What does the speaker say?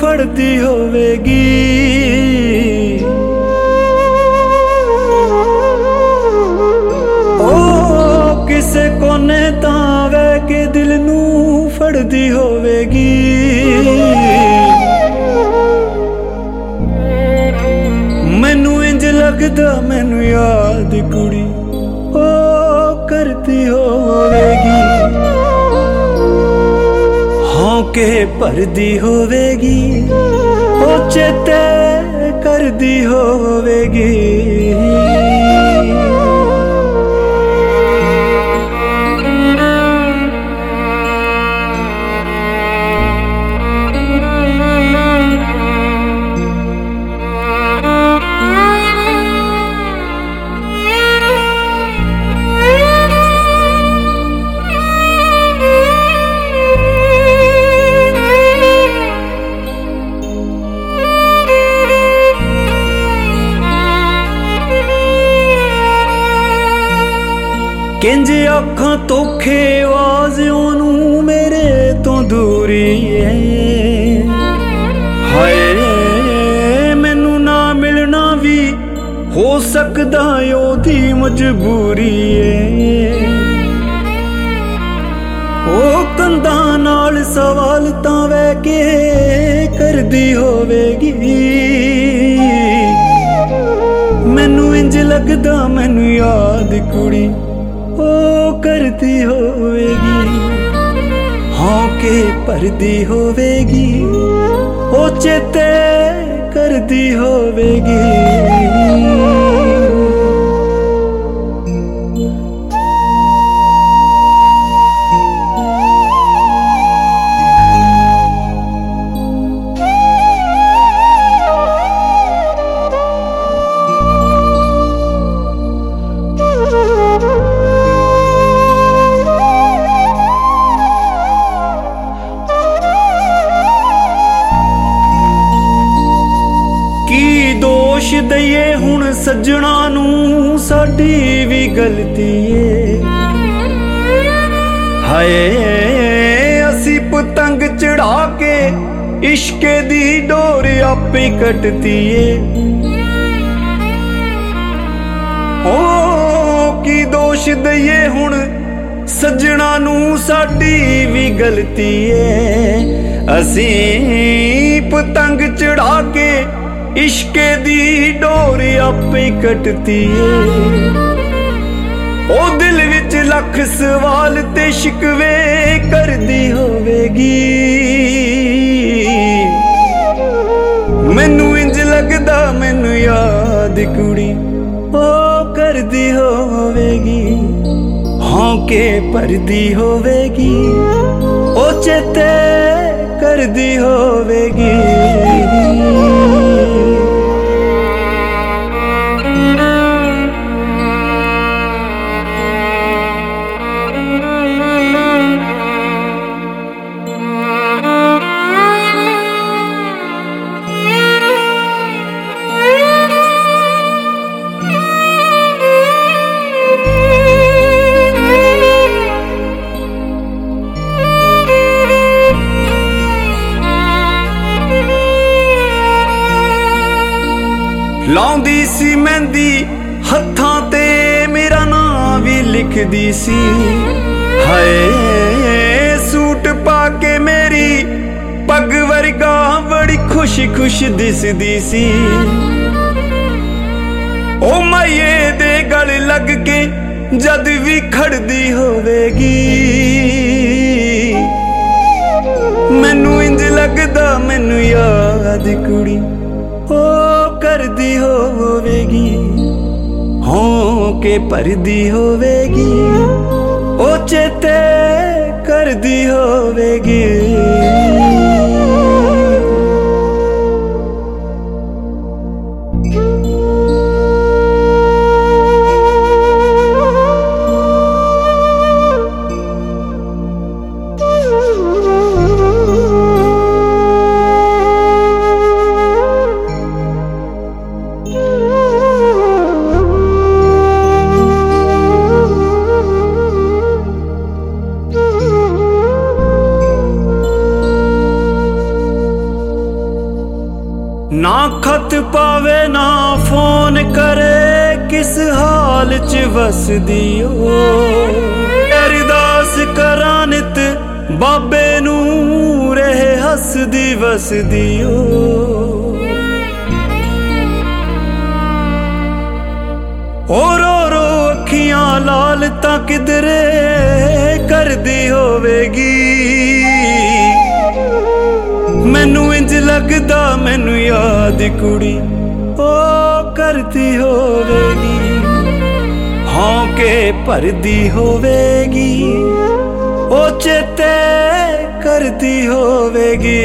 ਫੜਦੀ ਹੋਵੇਗੀ। ਓ ਕਿਸੇ ਕੋਨੇ ਤਾਂ ਵੈ ਕੇ ਦਿਲ ਨੂੰ ਫੜਦੀ ਹੋਵੇਗੀ। ਮੈਨੂੰ ਇੰਜ ਲੱਗਦਾ, ਮੈਨੂੰ ਯਾਦ ਕੁੜੀ, ਓ ਕਰਦੀ ਹੋਵੇਗੀ। ਕੇ ਭਰਦੀ ਹੋਵੇਗੀ ਉਹ ਚੇਤੇ ਕਰਦੀ ਹੋਵੇਗੀ। ਕਿੰਜ ਅੱਖਾਂ ਤੋਖੇ ਆਵਾਜ਼ ਉਹਨੂੰ ਮੇਰੇ ਤੋਂ ਦੂਰੀ ਏ। ਹਾਏ, ਮੈਨੂੰ ਨਾ ਮਿਲਣਾ ਵੀ ਹੋ ਸਕਦਾ ਉਹਦੀ ਮਜਬੂਰੀ ਏ। ਉਹ ਕੰਧਾਂ ਨਾਲ ਸਵਾਲ ਤਾਂ ਵੈ ਕੇ ਕਰਦੀ ਹੋਵੇਗੀ। ਮੈਨੂੰ ਇੰਜ ਲੱਗਦਾ, ਮੈਨੂੰ ਯਾਦ ਕੁੜੀ ਉਹ ਕਰਦੀ ਹੋਵੇਗੀ। ਹੌਕੇ ਭਰਦੀ ਹੋਵੇਗੀ। ਉਹ ਚੇਤੇ ਕਰਦੀ ਹੋਵੇਗੀ। ਸੱਜਣਾ ਨੂੰ ਸਾਡੀ ਵੀ ਗਲਤੀ ਏ। ਹਾਏ, ਅਸੀਂ ਪਤੰਗ ਚੜਾ ਕੇ ਇਸ਼ਕੇ ਦੀ ਡੋਰ ਆਪੇ ਕੱਟਤੀ ਏ। ਓ, ਕੀ ਦੋਸ਼ ਦਈਏ ਹੁਣ ਸੱਜਣਾ ਨੂੰ ਸਾਡੀ ਵੀ ਗਲਤੀ ਏ। ਅਸੀਂ ਪਤੰਗ ਚੜਾ ਕੇ ਇਸ਼ਕੇ ਦੀ ਡੋਰ ਆਪੇ ਕੱਟਦੀ ਏ ਉਹ ਦਿਲ ਵਿੱਚ ਲੱਖ ਸਵਾਲ ਤੇ ਸ਼ਿਕਵੇ ਕਰਦੀ ਹੋਵੇਗੀ। ਮੈਨੂੰ ਇੰਜ ਲੱਗਦਾ, ਮੈਨੂੰ ਯਾਦ ਕੁੜੀ, ਉਹ ਕਰਦੀ ਹੋਵੇਗੀ। ਹੌਕੇ ਭਰਦੀ ਹੋਵੇਗੀ, ਉਹ ਚੇਤੇ ਕਰਦੀ ਹੋਵੇਗੀ। ਲਾਉਂਦੀ ਸੀ ਮਹਿੰਦੀ, ਹੱਥਾਂ ਤੇ ਮੇਰਾ ਨਾਂ ਵੀ ਲਿਖਦੀ ਸੀ। ਹਾਏ, ਸੂਟ ਪਾ ਕੇ ਮੇਰੀ ਪੱਗ ਵਰਗਾ ਬੜੀ ਖੁਸ਼ ਖੁਸ਼ ਦਿਸਦੀ ਸੀ। ਉਹ ਮਾਏ ਦੇ ਗਲ ਲੱਗ ਕੇ ਜਦ ਵੀ ਖੜਦੀ ਹੋਵੇਗੀ। ਮੈਨੂੰ ਇੰਜ ਲੱਗਦਾ, ਮੈਨੂੰ ਯਾਦ ਕੁੜੀ। ਕੇ ਭਰਦੀ ਹੋਵੇਗੀ ਉਹ ਚੇਤੇ ਕਰਦੀ ਹੋਵੇਗੀ। ਨਾ ਖਤ ਪਾਵੇ, ਨਾ ਫੋਨ ਕਰੇ, ਕਿਸ ਹਾਲ ਚ ਵਸਦੀ ਓ ਅਰਦਾਸ ਕਰਾਂ ਨਿਤ ਬਾਬੇ ਨੂੰ ਰਹੇ ਹੱਸਦੀ ਵਸਦੀ ਓ ਓ ਰੋ ਰੋ ਅੱਖੀਆਂ ਲਾਲ ਤਾਂ ਕਿਧਰੇ, ਕਰਦੀ ਹੋਵੇਗੀ ਲੱਗਦਾ ਮੈਨੂੰ ਯਾਦ ਕੁੜੀ ਓ ਕਰਦੀ ਹੋਵੇਗੀ। ਹਾਂ ਕੇ ਭਰਦੀ ਹੋਵੇਗੀ, ਉਹ ਚੇਤੇ ਕਰਦੀ ਹੋਵੇਗੀ।